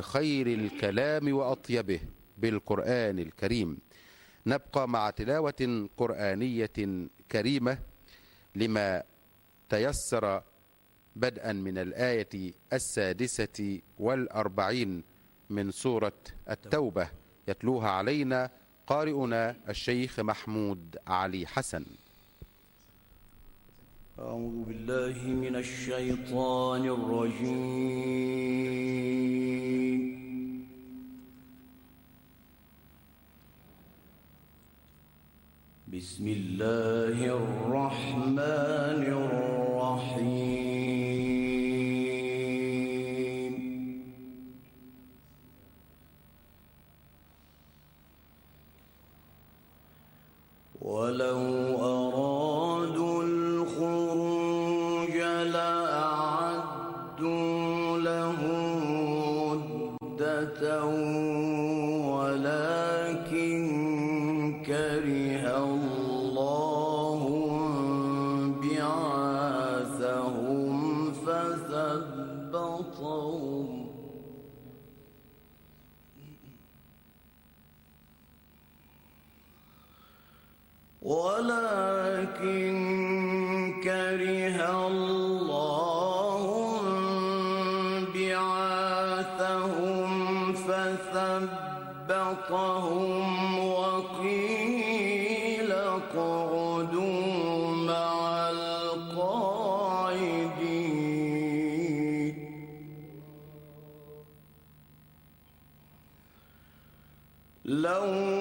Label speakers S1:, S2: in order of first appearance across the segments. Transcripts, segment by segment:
S1: خير الكلام وأطيبه بالقرآن الكريم. نبقى مع تلاوة قرآنية كريمة لما تيسر بدءا من الآية السادسة والأربعين من سورة التوبة. يتلوها علينا قارئنا الشيخ محمود علي حسن.
S2: أعوذ بالله من الشيطان الرجيم. بسم الله الرحمن الرحيم. ولو أرادوا وقيل مع القاعدين لو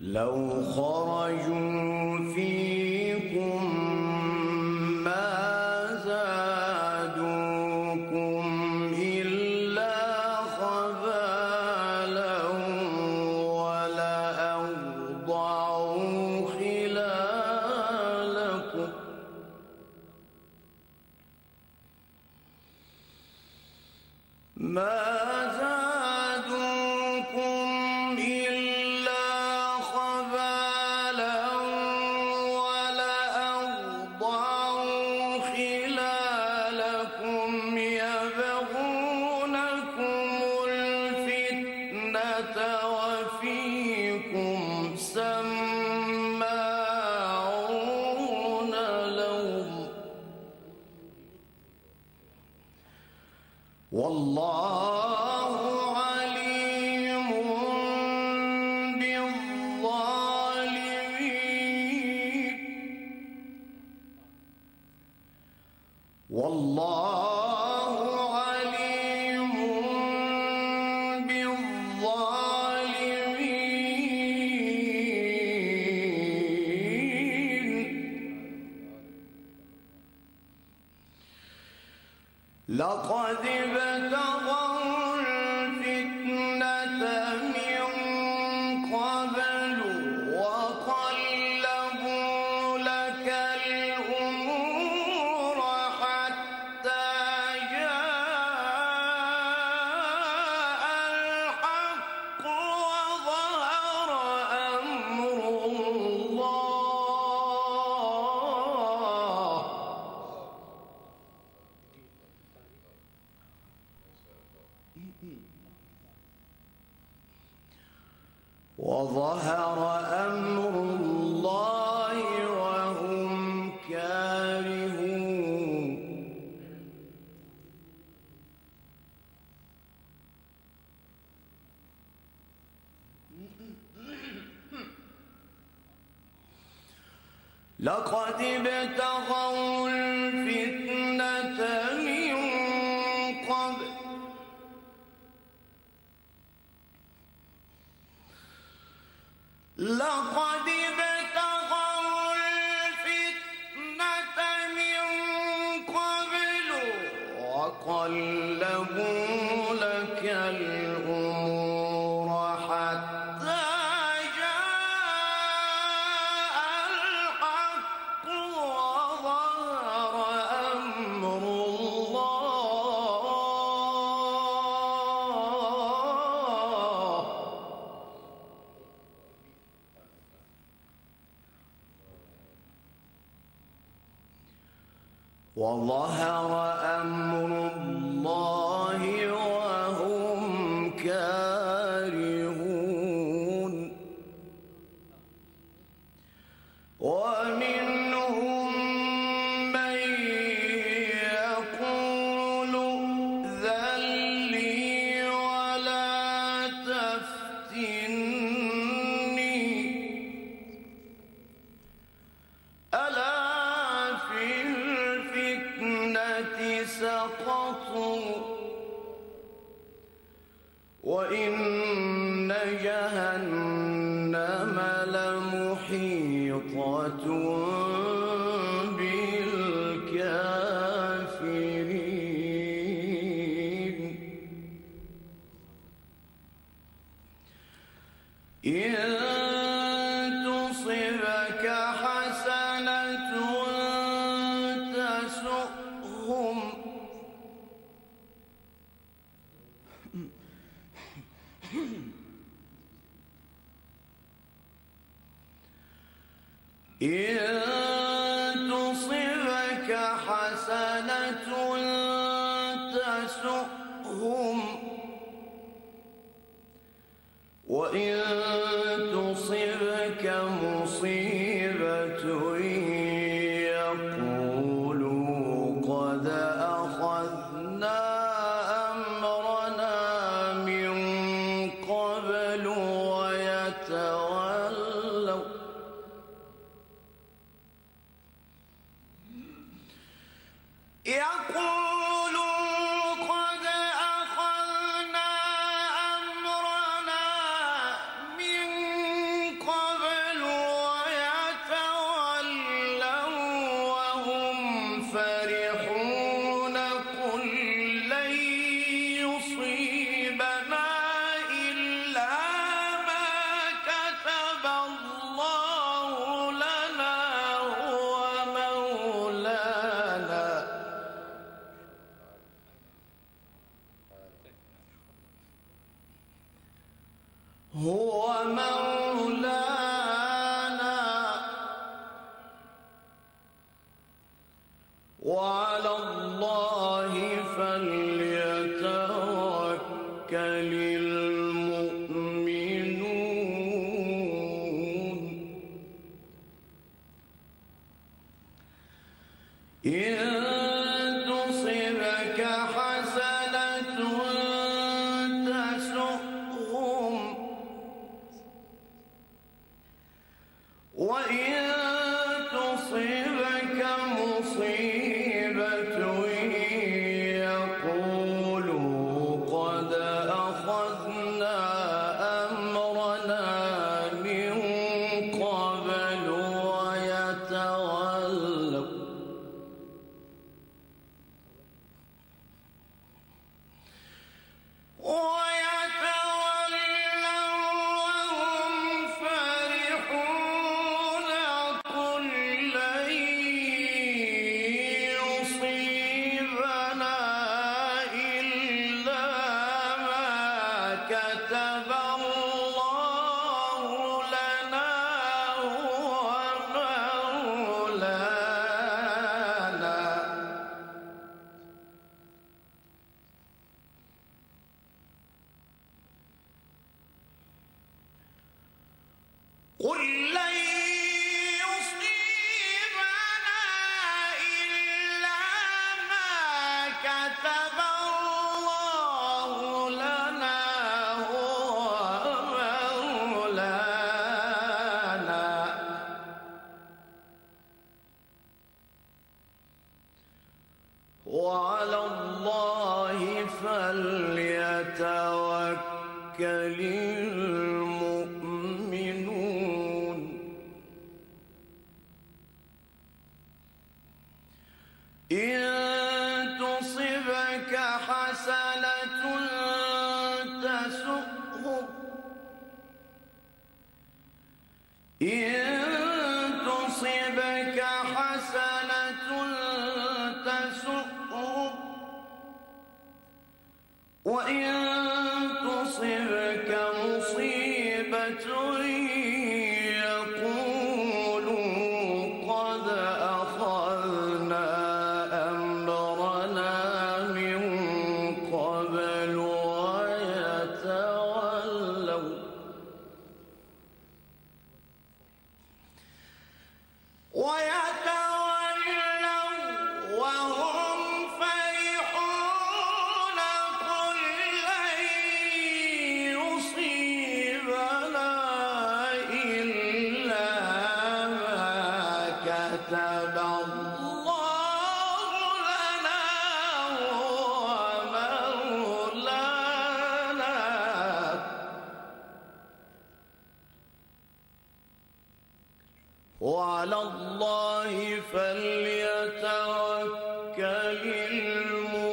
S2: لو خرجوا فيه والله لقد ابتغوا الفتنة من قبل. لقد كارهون يصبك حسنة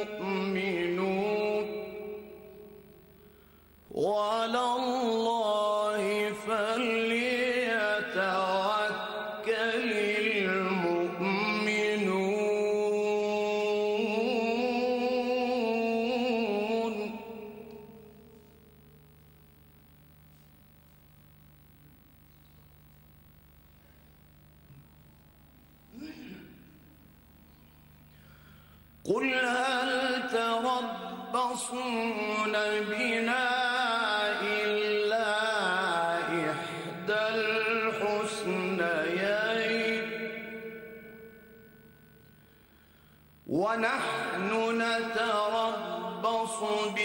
S2: المؤمنون. وعلى الله نتربص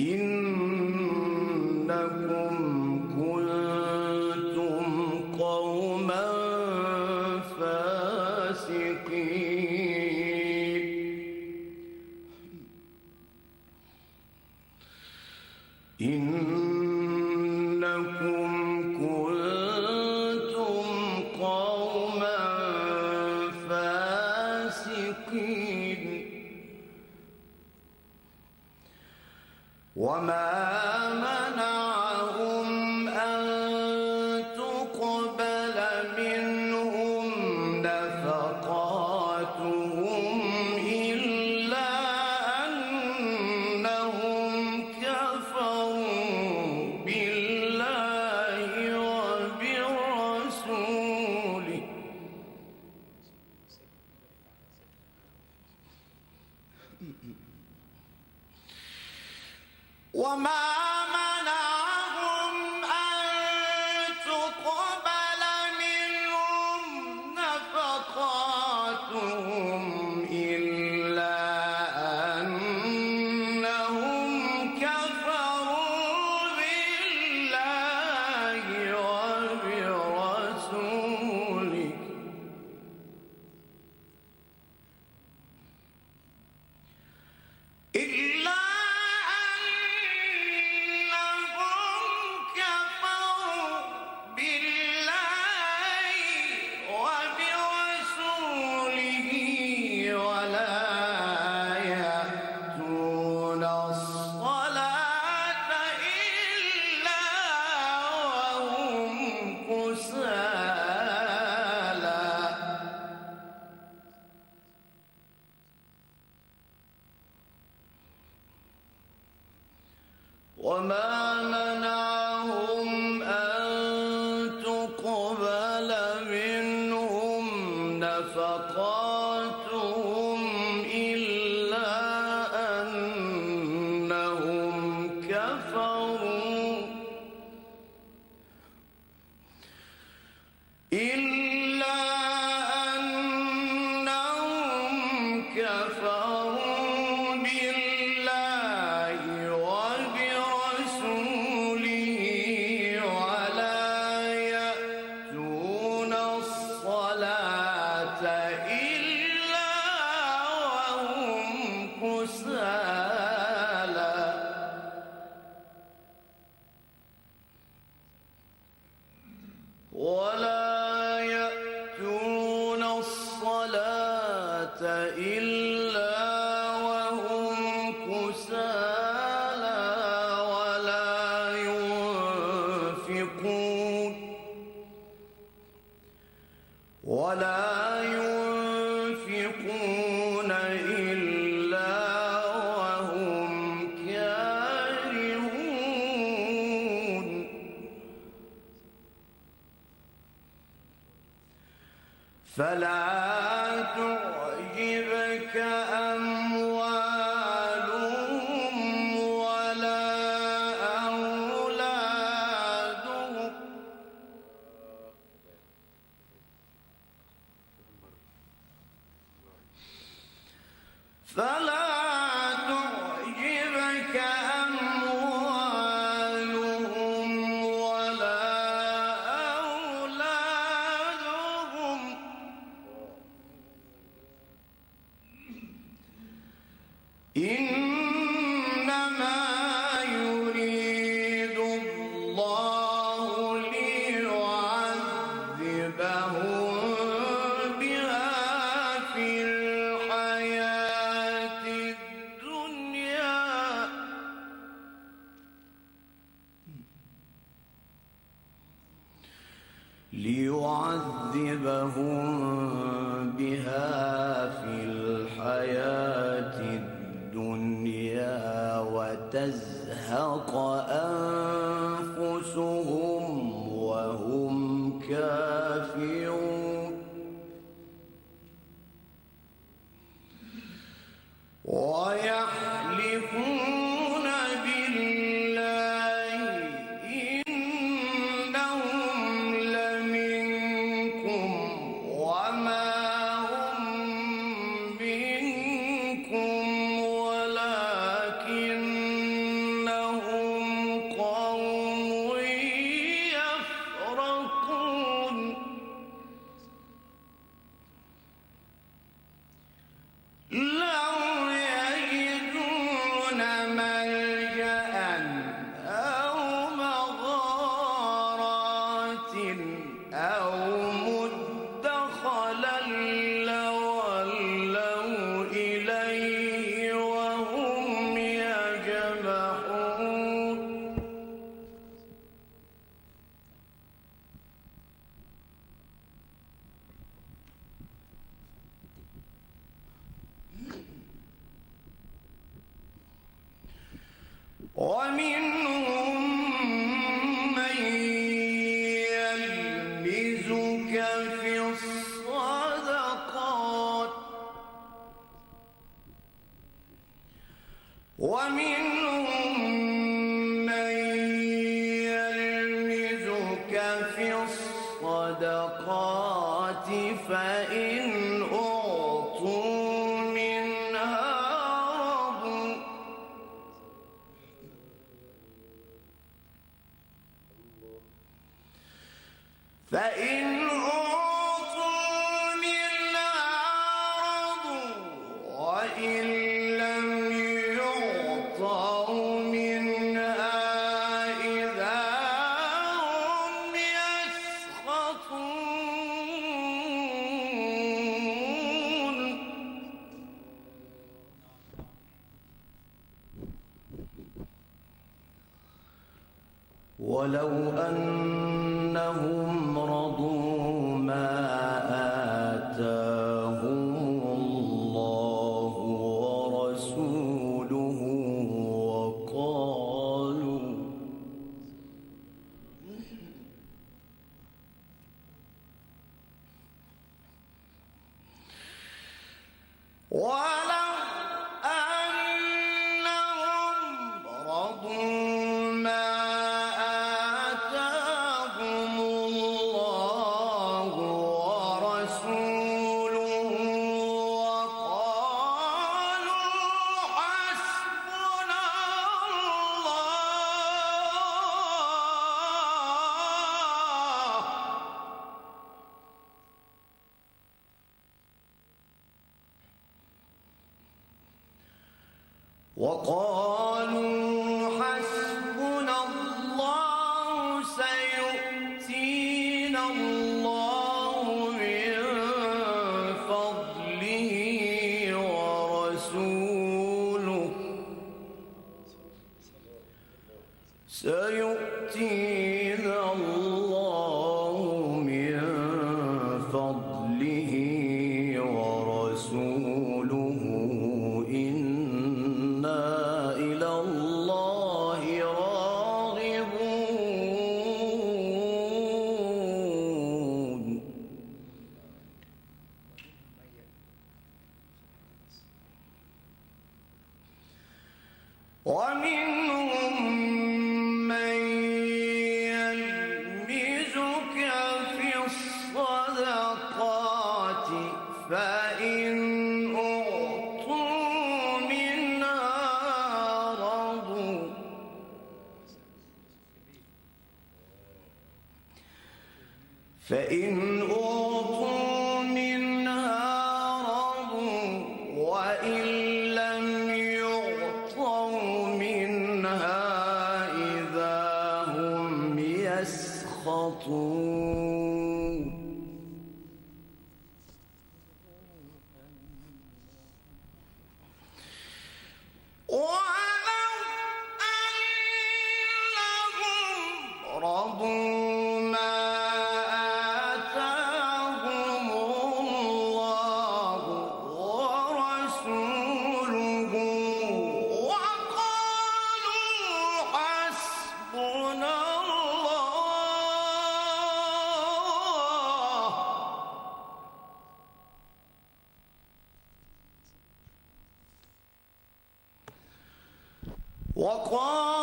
S2: إن علم فلا إنما ولو سيؤتينا فإن أوتوا وقال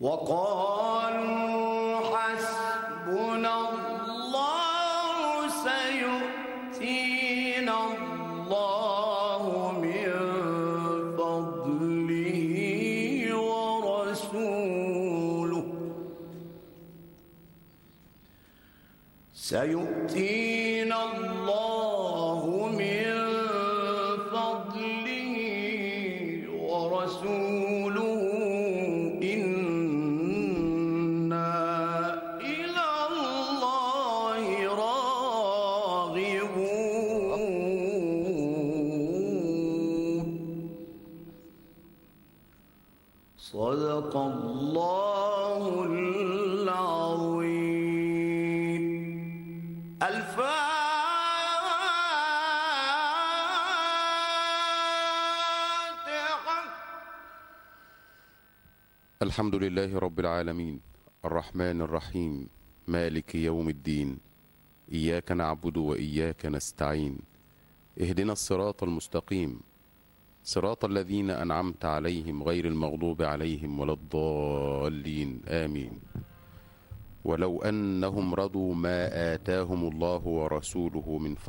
S2: وقالوا حسبنا الله سيؤتينا الله من فضله ورسوله. سيؤتينا صدق الله العظيم الفاتحة
S1: الحمد لله رب العالمين الرحمن الرحيم مالك يوم الدين إياك نعبد وإياك نستعين اهدنا الصراط المستقيم صراط الذين أنعمت عليهم غير المغضوب عليهم ولا الضالين. آمين. ولو أنهم رضوا ما آتاهم الله ورسوله من فضل